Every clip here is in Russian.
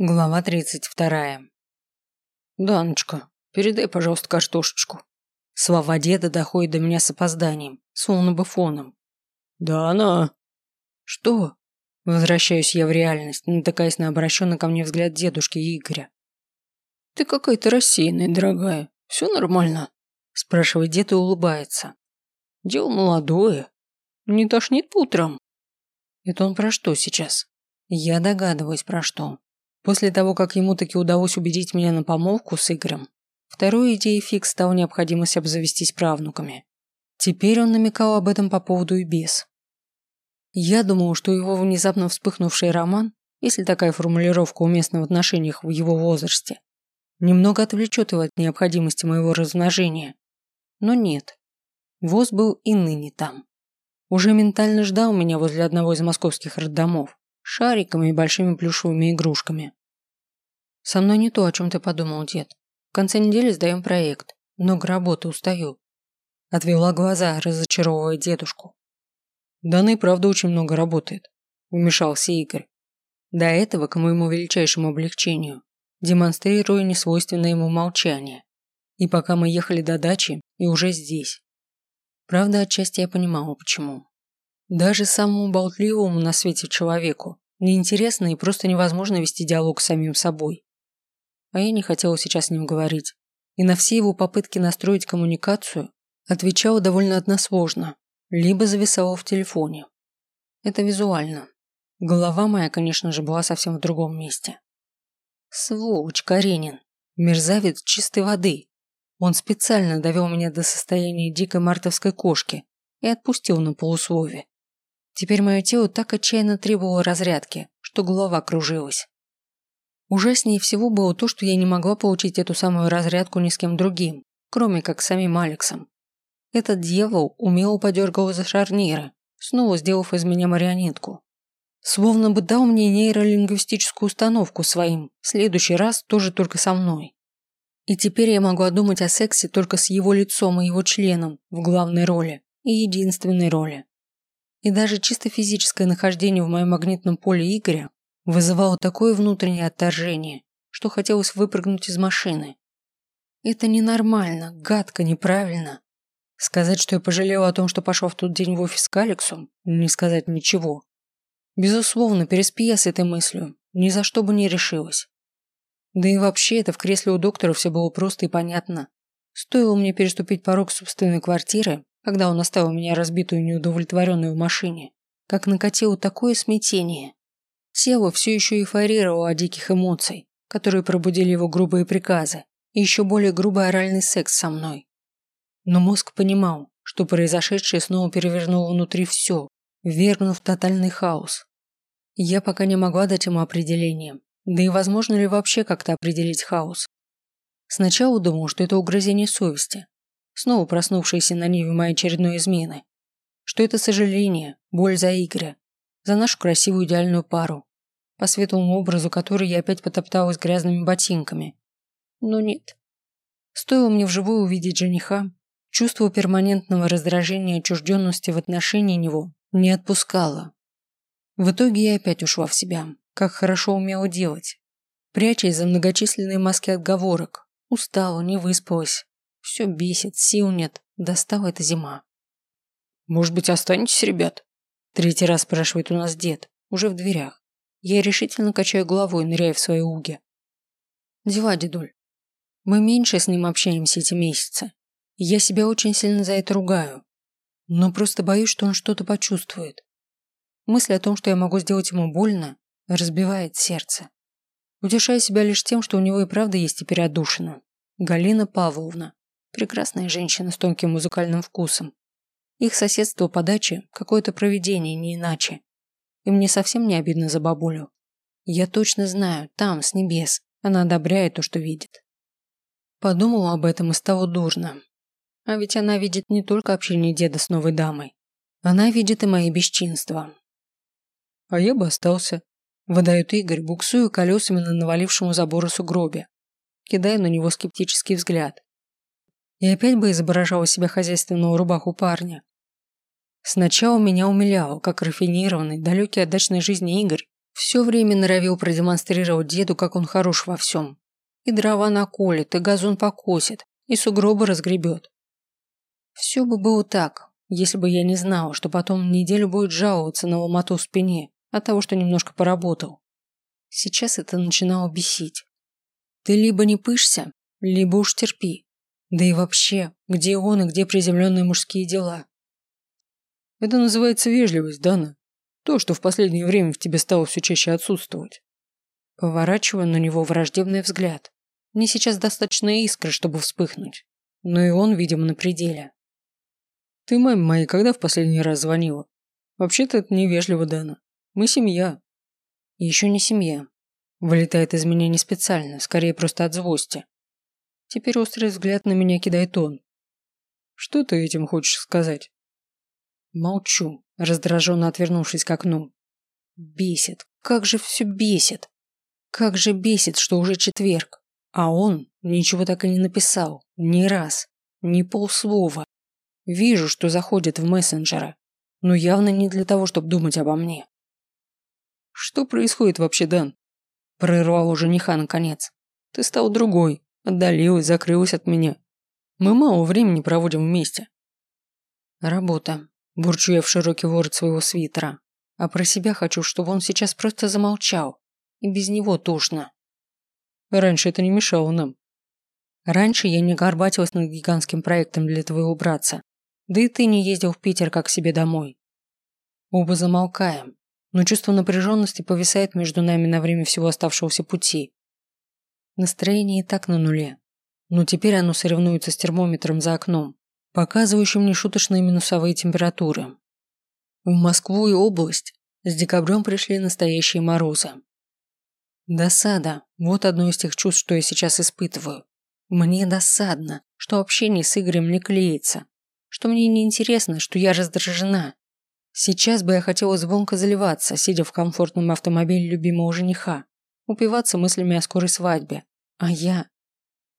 Глава 32. «Даночка, передай, пожалуйста, картошечку». Слова деда доходят до меня с опозданием, словно бы фоном. «Да она...» «Что?» Возвращаюсь я в реальность, натыкаясь на обращенный ко мне взгляд дедушки Игоря. «Ты какая-то рассеянная, дорогая. Все нормально?» Спрашивает дед и улыбается. «Дело молодое. Не тошнит по утрам?» Это он про что сейчас? Я догадываюсь, про что. После того, как ему таки удалось убедить меня на помолвку с Игорем, второй идеей фикс стала необходимость обзавестись правнуками. Теперь он намекал об этом по поводу и без. Я думал, что его внезапно вспыхнувший роман, если такая формулировка уместна в отношениях в его возрасте, немного отвлечет его от необходимости моего размножения. Но нет. ВОЗ был и ныне там. Уже ментально ждал меня возле одного из московских роддомов шариками и большими плюшевыми игрушками. Со мной не то, о чем ты подумал, дед. В конце недели сдаем проект. Много работы, устаю. Отвела глаза, разочаровывая дедушку. Да и правда очень много работает. Вмешался Игорь. До этого, к моему величайшему облегчению, демонстрируя несвойственное ему молчание. И пока мы ехали до дачи, и уже здесь. Правда, отчасти я понимала, почему. Даже самому болтливому на свете человеку неинтересно и просто невозможно вести диалог с самим собой. А я не хотела сейчас с ним говорить. И на все его попытки настроить коммуникацию отвечала довольно односложно, либо зависала в телефоне. Это визуально. Голова моя, конечно же, была совсем в другом месте. Сволочь Каренин. Мерзавец чистой воды. Он специально довел меня до состояния дикой мартовской кошки и отпустил на полуслове. Теперь мое тело так отчаянно требовало разрядки, что голова кружилась. Ужаснее всего было то, что я не могла получить эту самую разрядку ни с кем другим, кроме как с самим Алексом. Этот дьявол умело подергал за шарниры, снова сделав из меня марионетку. Словно бы дал мне нейролингвистическую установку своим, в следующий раз тоже только со мной. И теперь я могла думать о сексе только с его лицом и его членом в главной роли и единственной роли. И даже чисто физическое нахождение в моем магнитном поле Игоря вызывало такое внутреннее отторжение, что хотелось выпрыгнуть из машины. Это ненормально, гадко, неправильно. Сказать, что я пожалела о том, что пошла в тот день в офис к Алексу, не сказать ничего. Безусловно, переспи я с этой мыслью, ни за что бы не решилась. Да и вообще это в кресле у доктора все было просто и понятно. Стоило мне переступить порог собственной квартиры, когда он оставил меня разбитую и неудовлетворенную в машине, как накатило такое смятение. Тело все еще эйфорировало от диких эмоций, которые пробудили его грубые приказы и еще более грубый оральный секс со мной. Но мозг понимал, что произошедшее снова перевернуло внутри все, ввергнув в тотальный хаос. Я пока не могла дать ему определение, да и возможно ли вообще как-то определить хаос. Сначала думал, что это угрызение совести, снова проснувшиеся на ниве моей очередной измены. Что это сожаление, боль за Игоря, за нашу красивую идеальную пару, по светлому образу которой я опять потопталась грязными ботинками. Но нет. Стоило мне вживую увидеть жениха, чувство перманентного раздражения и отчужденности в отношении него не отпускало. В итоге я опять ушла в себя, как хорошо умела делать, прячась за многочисленные маски отговорок, устала, не выспалась, все бесит, сил нет. Достала эта зима. Может быть, останетесь, ребят? Третий раз спрашивает у нас дед, уже в дверях. Я решительно качаю головой, ныряя в свои уги. Дела, дедуль. Мы меньше с ним общаемся эти месяцы. Я себя очень сильно за это ругаю. Но просто боюсь, что он что-то почувствует. Мысль о том, что я могу сделать ему больно, разбивает сердце. Утешаю себя лишь тем, что у него и правда есть теперь отдушина. Галина Павловна. Прекрасная женщина с тонким музыкальным вкусом. Их соседство по даче – какое-то проведение, не иначе. И мне совсем не обидно за бабулю. Я точно знаю, там, с небес, она одобряет то, что видит. Подумала об этом и стало дурно. А ведь она видит не только общение деда с новой дамой. Она видит и мои бесчинства. А я бы остался. Выдает Игорь, буксуя колесами на навалившему забору сугробе. Кидая на него скептический взгляд и опять бы изображала себя хозяйственного рубаху парня. Сначала меня умиляло, как рафинированный, далекий от дачной жизни Игорь Все время норовил продемонстрировать деду, как он хорош во всем. И дрова наколет, и газон покосит, и сугробы разгребет. Все бы было так, если бы я не знала, что потом неделю будет жаловаться на ломоту в спине от того, что немножко поработал. Сейчас это начинало бесить. Ты либо не пышься, либо уж терпи. Да и вообще, где он и где приземленные мужские дела? Это называется вежливость, Дана. То, что в последнее время в тебе стало все чаще отсутствовать. Поворачиваю на него враждебный взгляд. Мне сейчас достаточно искры, чтобы вспыхнуть. Но и он, видимо, на пределе. Ты маме моей когда в последний раз звонила? Вообще-то это невежливо, Дана. Мы семья. Еще не семья. Вылетает из меня не специально, скорее просто от злости. Теперь острый взгляд на меня кидает он. Что ты этим хочешь сказать? Молчу, раздраженно отвернувшись к окну. Бесит. Как же все бесит. Как же бесит, что уже четверг. А он ничего так и не написал. Ни раз. Ни полслова. Вижу, что заходит в мессенджеры. Но явно не для того, чтобы думать обо мне. Что происходит вообще, Дан? Прервал у жениха наконец. Ты стал другой. Отдалилась, закрылась от меня. Мы мало времени проводим вместе. Работа. Бурчу я в широкий ворот своего свитера. А про себя хочу, чтобы он сейчас просто замолчал. И без него тошно. Раньше это не мешало нам. Раньше я не горбатилась над гигантским проектом для твоего братца. Да и ты не ездил в Питер как себе домой. Оба замолкаем, но чувство напряженности повисает между нами на время всего оставшегося пути. Настроение и так на нуле. Но теперь оно соревнуется с термометром за окном, показывающим нешуточные минусовые температуры. В Москву и область с декабрем пришли настоящие морозы. Досада – вот одно из тех чувств, что я сейчас испытываю. Мне досадно, что общение с Игорем не клеится, что мне неинтересно, что я раздражена. Сейчас бы я хотела звонко заливаться, сидя в комфортном автомобиле любимого жениха, упиваться мыслями о скорой свадьбе. А я?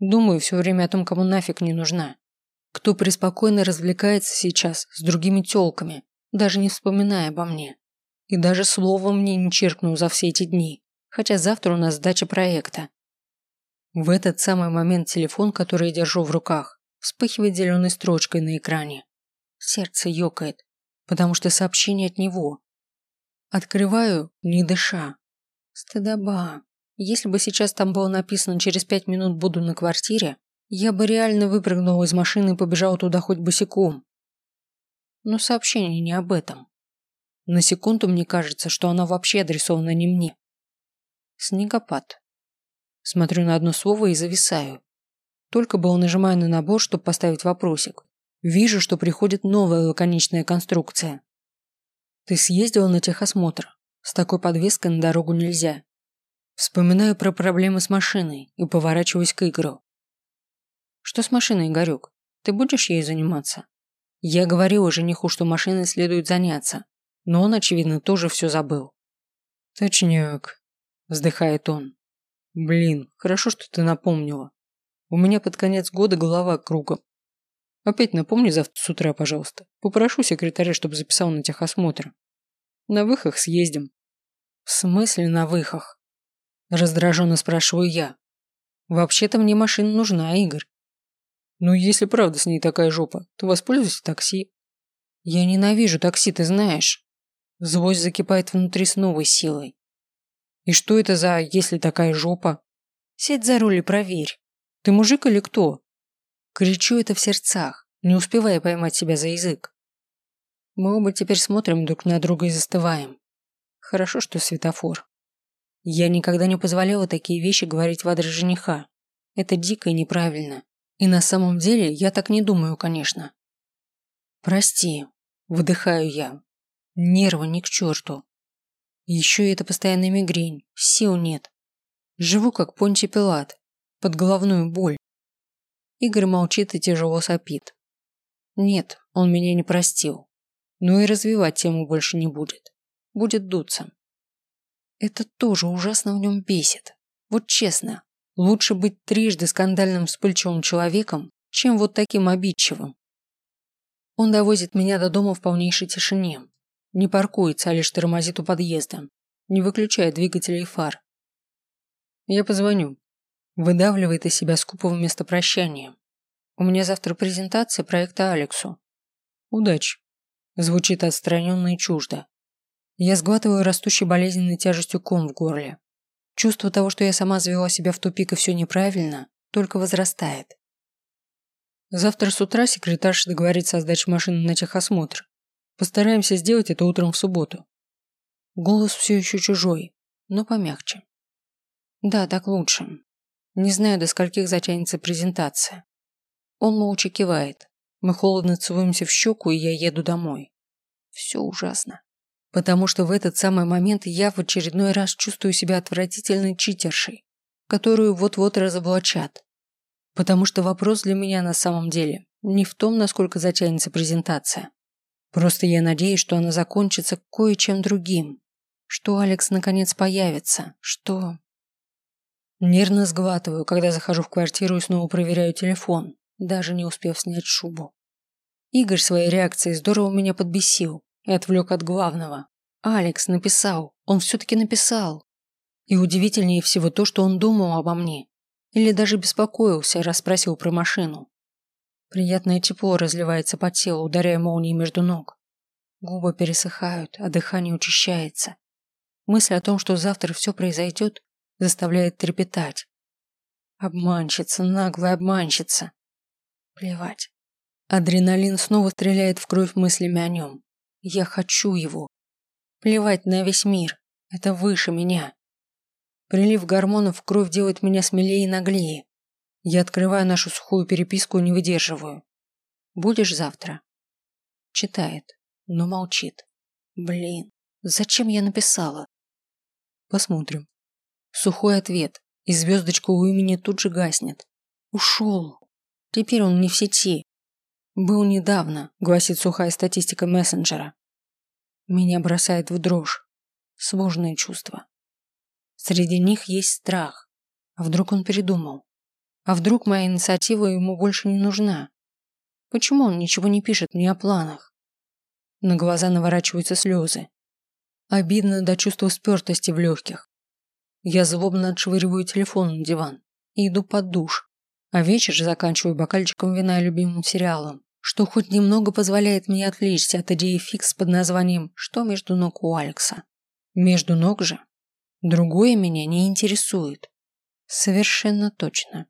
Думаю все время о том, кому нафиг не нужна. Кто преспокойно развлекается сейчас с другими тёлками, даже не вспоминая обо мне. И даже словом мне не чиркнул за все эти дни хотя завтра у нас сдача проекта. В этот самый момент телефон, который я держу в руках, вспыхивает зеленой строчкой на экране. Сердце ёкает, потому что сообщение от него. Открываю, не дыша. Стыдоба. Если бы сейчас там было написано «через пять минут буду на квартире», я бы реально выпрыгнула из машины и побежала туда хоть босиком. Но сообщение не об этом. На секунду мне кажется, что оно вообще адресовано не мне. Снегопад. Смотрю на одно слово и зависаю. Только было нажимаю на набор, чтобы поставить вопросик. Вижу, что приходит новая лаконичная конструкция. Ты съездил на техосмотр. С такой подвеской на дорогу нельзя. Вспоминаю про проблемы с машиной и поворачиваюсь к Игорю. Что с машиной, Игорек? Ты будешь ей заниматься? Я говорила жениху, что машиной следует заняться, но он, очевидно, тоже все забыл. Точняк вздыхает он. Блин, хорошо, что ты напомнила. У меня под конец года голова кругом. Опять напомни завтра с утра, пожалуйста. Попрошу секретаря, чтобы записал на техосмотр. На выхах съездим. В смысле на выхах? Раздраженно спрашиваю я. Вообще-то мне машина нужна, Игорь. Ну, если правда с ней такая жопа, то воспользуйся такси. Я ненавижу такси, ты знаешь. Злость закипает внутри с новой силой. И что это за, если такая жопа? Сядь за руль и проверь. Ты мужик или кто? Кричу это в сердцах, не успевая поймать себя за язык. Мы оба теперь смотрим друг на друга и застываем. Хорошо, что светофор. Я никогда не позволяла такие вещи говорить в адрес жениха. Это дико и неправильно. И на самом деле я так не думаю, конечно. Прости, выдыхаю я. Нервы ни к черту. Еще и это постоянная мигрень. Сил нет. Живу как Понти Пилат. Под головную боль. Игорь молчит и тяжело сопит. Нет, он меня не простил. Но и развивать тему больше не будет. Будет дуться. Это тоже ужасно в нем бесит. Вот честно, лучше быть трижды скандальным вспыльчивым человеком, чем вот таким обидчивым. Он довозит меня до дома в полнейшей тишине, не паркуется, а лишь тормозит у подъезда. не выключая двигателей и фар. Я позвоню. Выдавливает из себя скупо вместо прощания. У меня завтра презентация проекта Алексу. Удачи. Звучит отстраненно и чуждо. Я сглатываю растущей болезненной тяжестью ком в горле. Чувство того, что я сама завела себя в тупик и все неправильно, только возрастает. Завтра с утра секретарша договорится о сдаче машины на техосмотр. Постараемся сделать это утром в субботу. Голос все еще чужой, но помягче. Да, так лучше. Не знаю, до скольких затянется презентация. Он молча кивает. Мы холодно целуемся в щеку, и я еду домой. Все ужасно. Потому что в этот самый момент я в очередной раз чувствую себя отвратительной читершей, которую вот-вот разоблачат. Потому что вопрос для меня на самом деле не в том, насколько затянется презентация. Просто я надеюсь, что она закончится кое-чем другим. Что Алекс наконец появится. Что... Нервно сглатываю, когда захожу в квартиру и снова проверяю телефон, даже не успев снять шубу. Игорь своей реакцией здорово меня подбесил и отвлек от главного. Алекс написал, он все-таки написал. И удивительнее всего то, что он думал обо мне. Или даже беспокоился, расспросил про машину. Приятное тепло разливается по телу, ударяя молнией между ног. Губы пересыхают, а дыхание учащается. Мысль о том, что завтра все произойдет, заставляет трепетать. Обманщица, наглая обманщица. Плевать. Адреналин снова стреляет в кровь мыслями о нем. Я хочу его. Плевать на весь мир. Это выше меня. Прилив гормонов в кровь делает меня смелее и наглее. Я открываю нашу сухую переписку и не выдерживаю. Будешь завтра? Читает, но молчит. Блин, зачем я написала? Посмотрим. Сухой ответ, и звездочка у имени тут же гаснет. Ушел. Теперь он не в сети. Был недавно, гласит сухая статистика мессенджера. Меня бросает в дрожь. Сложные чувства. Среди них есть страх. А вдруг он передумал? А вдруг моя инициатива ему больше не нужна? Почему он ничего не пишет мне о планах? На глаза наворачиваются слезы. Обидно до чувства спертости в легких. Я злобно отшвыриваю телефон на диван и иду под душ. А вечер же заканчиваю бокальчиком вина и любимым сериалом, что хоть немного позволяет мне отвлечься от идеи фикс под названием «Что между ног у Алекса?». Между ног же. Другое меня не интересует. Совершенно точно.